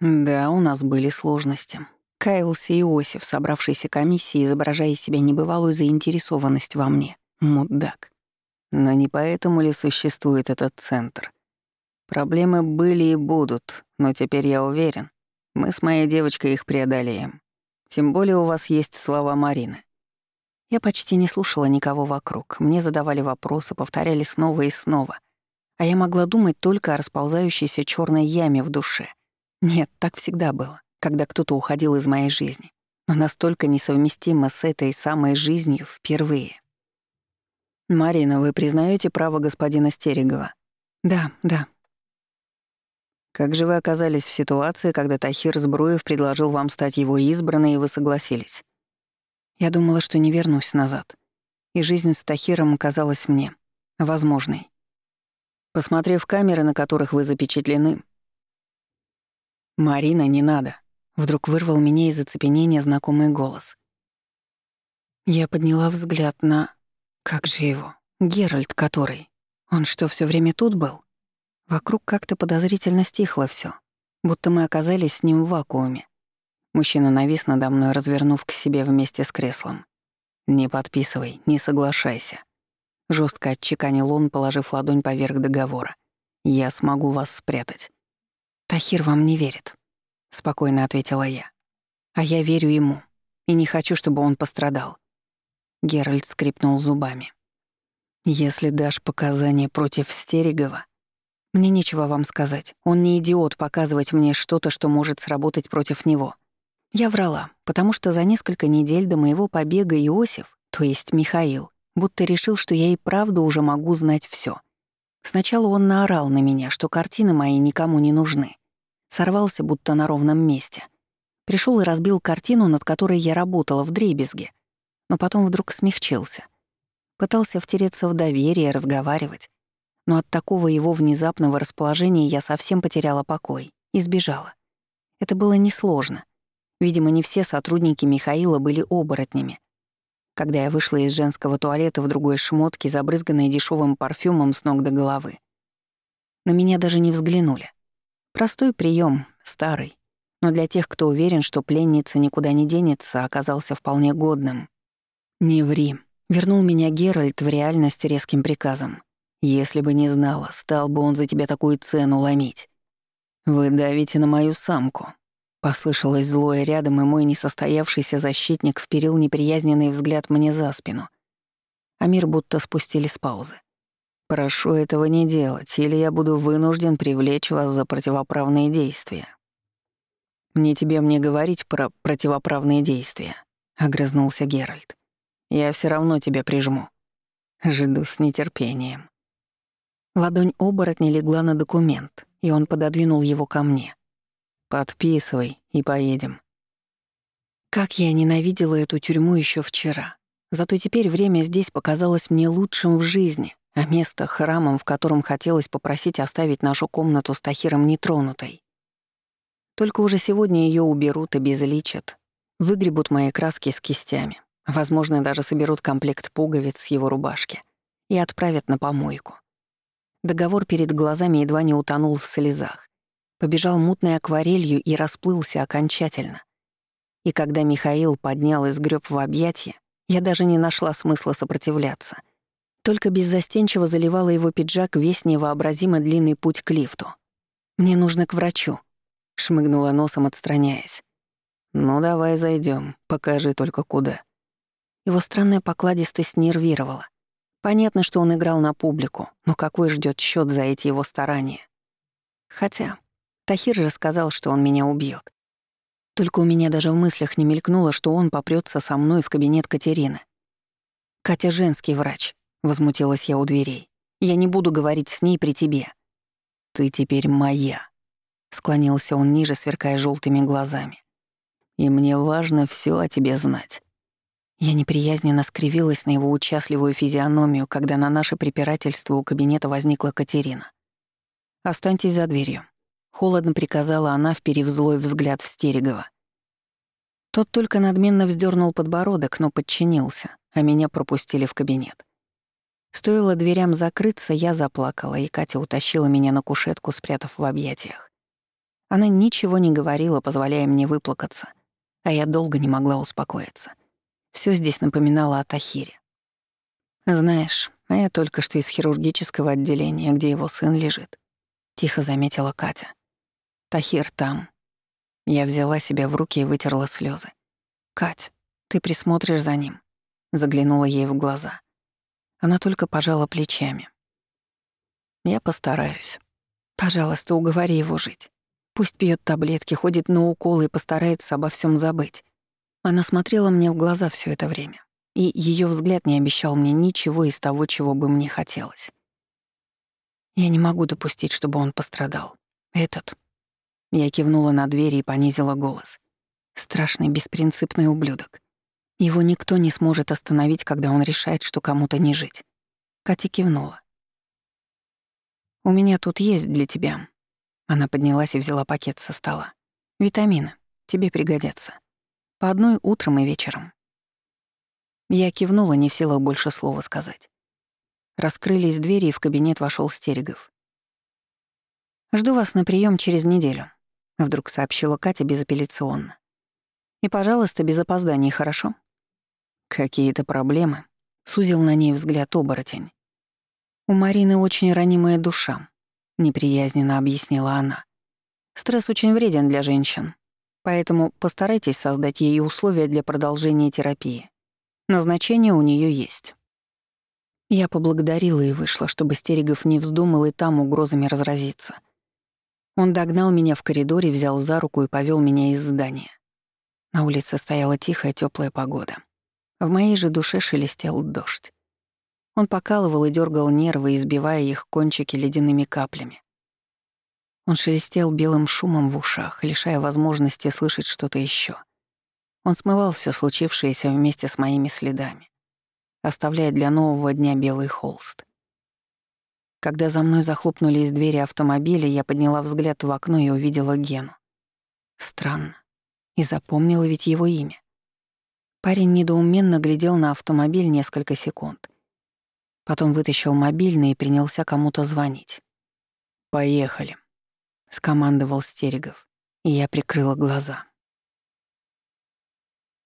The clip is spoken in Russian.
Да, у нас были сложности. Каялся Иосиф, собравшийся комиссией, изображая из себя небывалую заинтересованность во мне. Мудак. Но не поэтому ли существует этот центр? Проблемы были и будут, но теперь я уверен, мы с моей девочкой их преодолеем. Тем более у вас есть слова Марины. Я почти не слушала никого вокруг. Мне задавали вопросы, повторяли снова и снова. А я могла думать только о расползающейся черной яме в душе. Нет, так всегда было, когда кто-то уходил из моей жизни. Но настолько несовместимо с этой самой жизнью впервые. «Марина, вы признаете право господина Стерегова?» «Да, да». «Как же вы оказались в ситуации, когда Тахир Сбруев предложил вам стать его избранной, и вы согласились?» Я думала, что не вернусь назад. И жизнь с Тахиром казалась мне возможной. Посмотрев камеры, на которых вы запечатлены... «Марина, не надо!» Вдруг вырвал меня из оцепенения знакомый голос. Я подняла взгляд на... Как же его? Геральт который? Он что, все время тут был? Вокруг как-то подозрительно стихло все, будто мы оказались с ним в вакууме. Мужчина навис надо мной, развернув к себе вместе с креслом. «Не подписывай, не соглашайся». Жестко отчеканил он, положив ладонь поверх договора. «Я смогу вас спрятать». «Тахир вам не верит», — спокойно ответила я. «А я верю ему, и не хочу, чтобы он пострадал». Геральт скрипнул зубами. «Если дашь показания против Стерегова, мне нечего вам сказать. Он не идиот показывать мне что-то, что может сработать против него. Я врала, потому что за несколько недель до моего побега Иосиф, то есть Михаил, будто решил, что я и правда уже могу знать все. Сначала он наорал на меня, что картины мои никому не нужны. Сорвался будто на ровном месте. Пришел и разбил картину, над которой я работала в дребезге. Но потом вдруг смягчился. Пытался втереться в доверие, разговаривать. Но от такого его внезапного расположения я совсем потеряла покой и сбежала. Это было несложно. Видимо, не все сотрудники Михаила были оборотнями. Когда я вышла из женского туалета в другой шмотке, забрызганной дешевым парфюмом с ног до головы. На меня даже не взглянули. Простой прием, старый, но для тех, кто уверен, что пленница никуда не денется, оказался вполне годным. «Не ври», — вернул меня Геральт в реальность резким приказом. «Если бы не знала, стал бы он за тебя такую цену ломить. Вы давите на мою самку, Послышалось злое рядом, и мой несостоявшийся защитник вперил неприязненный взгляд мне за спину. А мир будто спустили с паузы. «Прошу этого не делать, или я буду вынужден привлечь вас за противоправные действия». «Не тебе мне говорить про противоправные действия», — огрызнулся Геральт. «Я все равно тебя прижму. Жду с нетерпением». Ладонь оборотня легла на документ, и он пододвинул его ко мне. Подписывай и поедем. Как я ненавидела эту тюрьму еще вчера. Зато теперь время здесь показалось мне лучшим в жизни, а место — храмом, в котором хотелось попросить оставить нашу комнату с Тахиром нетронутой. Только уже сегодня ее уберут, обезличат, выгребут мои краски с кистями, возможно, даже соберут комплект пуговиц с его рубашки и отправят на помойку. Договор перед глазами едва не утонул в слезах побежал мутной акварелью и расплылся окончательно. И когда Михаил поднял и сгреб в объятье, я даже не нашла смысла сопротивляться. Только беззастенчиво заливала его пиджак весь невообразимо длинный путь к лифту. «Мне нужно к врачу», — шмыгнула носом, отстраняясь. «Ну давай зайдем, покажи только куда». Его странная покладистость нервировала. Понятно, что он играл на публику, но какой ждет счет за эти его старания? Хотя Тахир же сказал, что он меня убьет. Только у меня даже в мыслях не мелькнуло, что он попрется со мной в кабинет Катерины. «Катя женский врач», — возмутилась я у дверей. «Я не буду говорить с ней при тебе». «Ты теперь моя», — склонился он ниже, сверкая желтыми глазами. «И мне важно все о тебе знать». Я неприязненно скривилась на его участливую физиономию, когда на наше препирательство у кабинета возникла Катерина. «Останьтесь за дверью», Холодно приказала она, вперив злой взгляд в Стерегова. Тот только надменно вздернул подбородок, но подчинился, а меня пропустили в кабинет. Стоило дверям закрыться, я заплакала, и Катя утащила меня на кушетку, спрятав в объятиях. Она ничего не говорила, позволяя мне выплакаться, а я долго не могла успокоиться. Все здесь напоминало о Тахире. «Знаешь, а я только что из хирургического отделения, где его сын лежит», — тихо заметила Катя. «Тахир там». Я взяла себя в руки и вытерла слезы. «Кать, ты присмотришь за ним?» Заглянула ей в глаза. Она только пожала плечами. «Я постараюсь. Пожалуйста, уговори его жить. Пусть пьет таблетки, ходит на уколы и постарается обо всем забыть. Она смотрела мне в глаза все это время, и ее взгляд не обещал мне ничего из того, чего бы мне хотелось. Я не могу допустить, чтобы он пострадал. Этот. Я кивнула на дверь и понизила голос. Страшный беспринципный ублюдок. Его никто не сможет остановить, когда он решает, что кому-то не жить. Катя кивнула. «У меня тут есть для тебя». Она поднялась и взяла пакет со стола. «Витамины. Тебе пригодятся. По одной утром и вечером». Я кивнула, не в силах больше слова сказать. Раскрылись двери, и в кабинет вошел Стерегов. «Жду вас на прием через неделю», — вдруг сообщила Катя безапелляционно. «И, пожалуйста, без опозданий, хорошо?» «Какие-то проблемы?» — сузил на ней взгляд оборотень. «У Марины очень ранимая душа», — неприязненно объяснила она. «Стресс очень вреден для женщин, поэтому постарайтесь создать ей условия для продолжения терапии. Назначение у нее есть». Я поблагодарила и вышла, чтобы Стерегов не вздумал и там угрозами разразиться. Он догнал меня в коридоре, взял за руку и повел меня из здания. На улице стояла тихая, теплая погода. В моей же душе шелестел дождь. Он покалывал и дергал нервы, избивая их кончики ледяными каплями. Он шелестел белым шумом в ушах, лишая возможности слышать что-то еще. Он смывал все случившееся вместе с моими следами, оставляя для нового дня белый холст. Когда за мной захлопнулись двери автомобиля, я подняла взгляд в окно и увидела Гену. Странно. И запомнила ведь его имя. Парень недоуменно глядел на автомобиль несколько секунд. Потом вытащил мобильный и принялся кому-то звонить. «Поехали», — скомандовал Стерегов, и я прикрыла глаза.